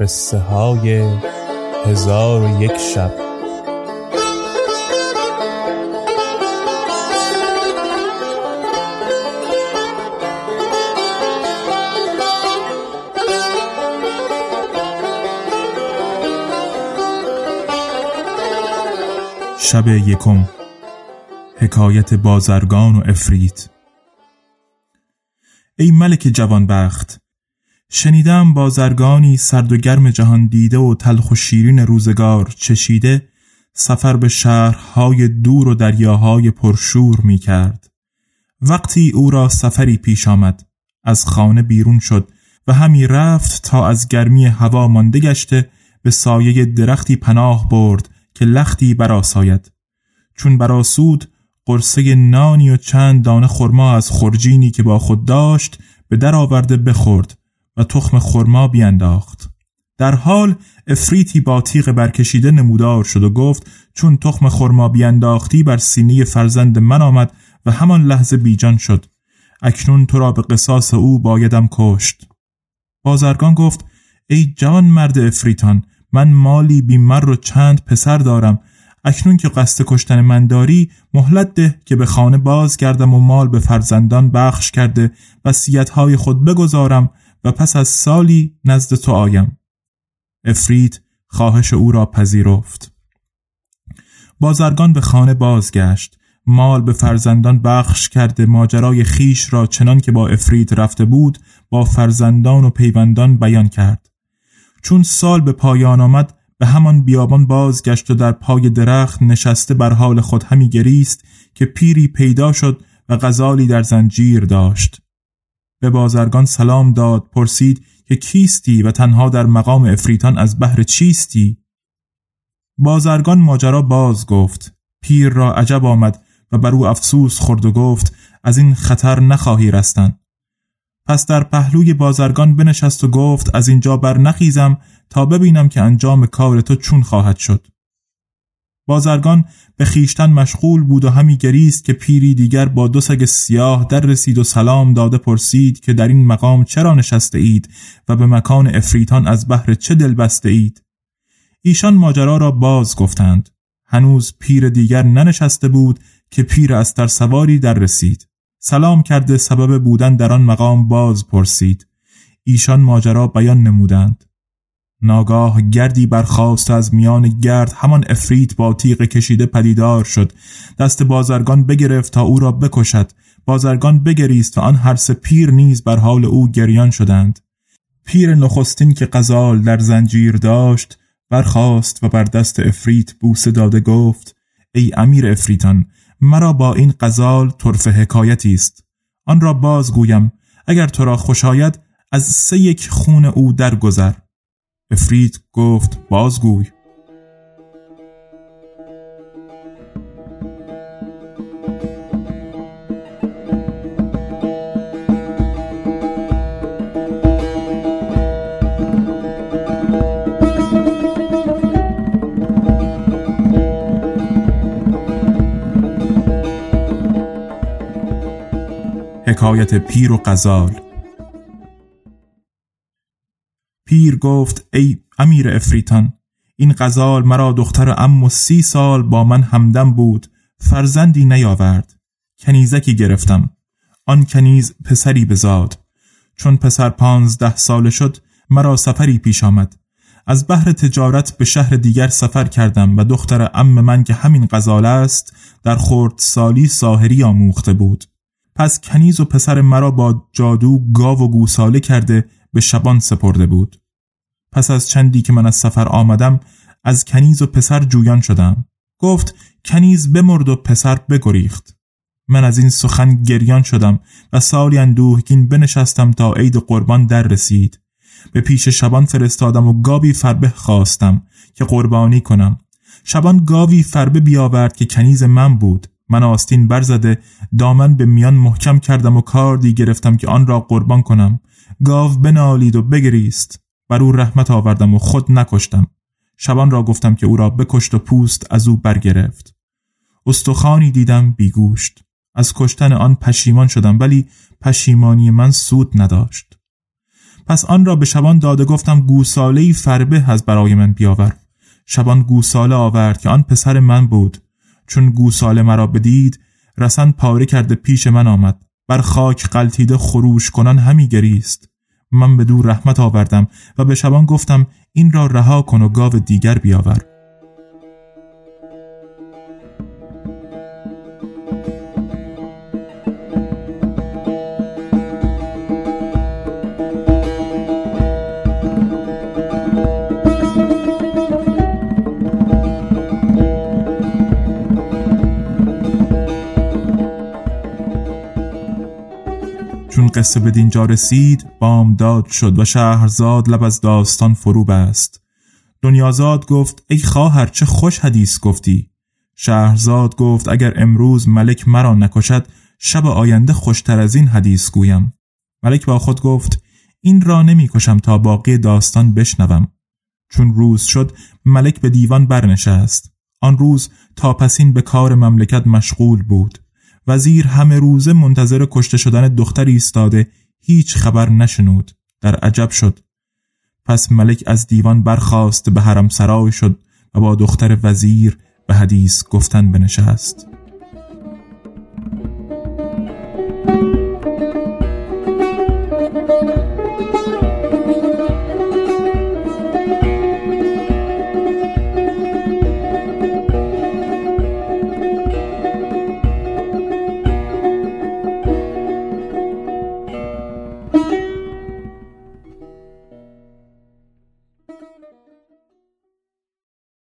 قصه های هزار و یک شب. شب یکم حکایت بازرگان و افریت. ای ملک جوانبخت شنیدم بازرگانی سرد و گرم جهان دیده و تلخ و شیرین روزگار چشیده سفر به شهرهای دور و دریاهای پرشور می کرد. وقتی او را سفری پیش آمد از خانه بیرون شد و همی رفت تا از گرمی هوا مانده گشته به سایه درختی پناه برد که لختی براساید چون براسود قرصه نانی و چند دانه خرما از خرجینی که با خود داشت به در آورده بخورد و تخم خرما بیانداخت در حال افریتی با تیغ برکشیده نمودار شد و گفت چون تخم خرما بیانداختی بر سینه فرزند من آمد و همان لحظه بیجان شد. اکنون تو را به قصاص او بایدم کشت. بازرگان گفت ای جان مرد افریتان من مالی بیمر و چند پسر دارم. اکنون که قصد کشتن من داری مهلت ده که به خانه باز گردم و مال به فرزندان بخش کرده های خود بگذارم. و پس از سالی نزد تو آیم. افرید خواهش او را پذیرفت. بازرگان به خانه بازگشت. مال به فرزندان بخش کرده. ماجرای خیش را چنان که با افرید رفته بود با فرزندان و پیوندان بیان کرد. چون سال به پایان آمد به همان بیابان بازگشت و در پای درخت نشسته بر حال خود همی گریست که پیری پیدا شد و غزالی در زنجیر داشت. به بازرگان سلام داد پرسید که کیستی و تنها در مقام افریتان از بحر چیستی؟ بازرگان ماجرا باز گفت. پیر را عجب آمد و بر او افسوس خورد و گفت از این خطر نخواهی رستن. پس در پهلوی بازرگان بنشست و گفت از اینجا بر نخیزم تا ببینم که انجام کار تو چون خواهد شد. بازرگان به خیشتن مشغول بود و همی گریست که پیری دیگر با دو سگ سیاه در رسید و سلام داده پرسید که در این مقام چرا نشسته اید و به مکان افریتان از بحر چه دل بسته اید؟ ایشان ماجرا را باز گفتند. هنوز پیر دیگر ننشسته بود که پیر از تر سواری در رسید. سلام کرده سبب بودن در آن مقام باز پرسید. ایشان ماجرا بیان نمودند. ناگاه گردی برخواست از میان گرد همان افریت با تیغ کشیده پدیدار شد. دست بازرگان بگرفت تا او را بکشد. بازرگان بگریست و آن هر سه پیر نیز بر حال او گریان شدند. پیر نخستین که قزال در زنجیر داشت برخواست و بر دست افریت بوسه داده گفت ای امیر افریتان مرا با این قزال طرف حکایتی است. آن را بازگویم. اگر تو را خوش آید از سه یک خون او درگذر. افرید گفت بازگوی. حکایت پیر و قزال. پیر گفت ای امیر افریتان این غزال مرا دختر ام و سی سال با من همدم بود فرزندی نیاورد کنیزکی گرفتم آن کنیز پسری بزاد چون پسر پانزده ساله شد مرا سفری پیش آمد از بحر تجارت به شهر دیگر سفر کردم و دختر ام من که همین غزال است در خورد سالی ساهری آموخته بود. پس کنیز و پسر مرا با جادو گاو و گوساله کرده به شبان سپرده بود. پس از چندی که من از سفر آمدم از کنیز و پسر جویان شدم. گفت کنیز بمرد و پسر بگریخت. من از این سخن گریان شدم و سالی اندوهگین بنشستم تا عید قربان در رسید. به پیش شبان فرستادم و گاوی فربه خواستم که قربانی کنم. شبان گاوی فربه بیاورد که کنیز من بود. من آستین برزده دامن به میان محکم کردم و کاردی گرفتم که آن را قربان کنم. گاو بنالید و بگریست. بر او رحمت آوردم و خود نکشتم. شبان را گفتم که او را بکشت و پوست از او برگرفت. استخانی دیدم بیگوشت. از کشتن آن پشیمان شدم ولی پشیمانی من سود نداشت. پس آن را به شبان داده گفتم گوساله فربه از برای من بیاور. شبان گوساله آورد که آن پسر من بود. چون گوساله مرا بدید رسند پاره کرده پیش من آمد. بر خاک قلتیده خروش کنان همی گریست. من به دور رحمت آوردم و به شبان گفتم این را رها کن و گاو دیگر بیاور. قصه به دینجا رسید بامداد شد و شهرزاد لب از داستان فرو بست. دنیازاد گفت ای خواهر چه خوش حدیث گفتی؟ شهرزاد گفت اگر امروز ملک مرا نکشد شب آینده خوشتر از این حدیث گویم. ملک با خود گفت این را نمی کشم تا باقی داستان بشنوم. چون روز شد ملک به دیوان برنشست. آن روز تا پسین به کار مملکت مشغول بود. وزیر همه روزه منتظر کشته شدن دختر ایستاده هیچ خبر نشنود. در عجب شد. پس ملک از دیوان برخاست به حرم سرای شد و با دختر وزیر به حدیث گفتن بنشست.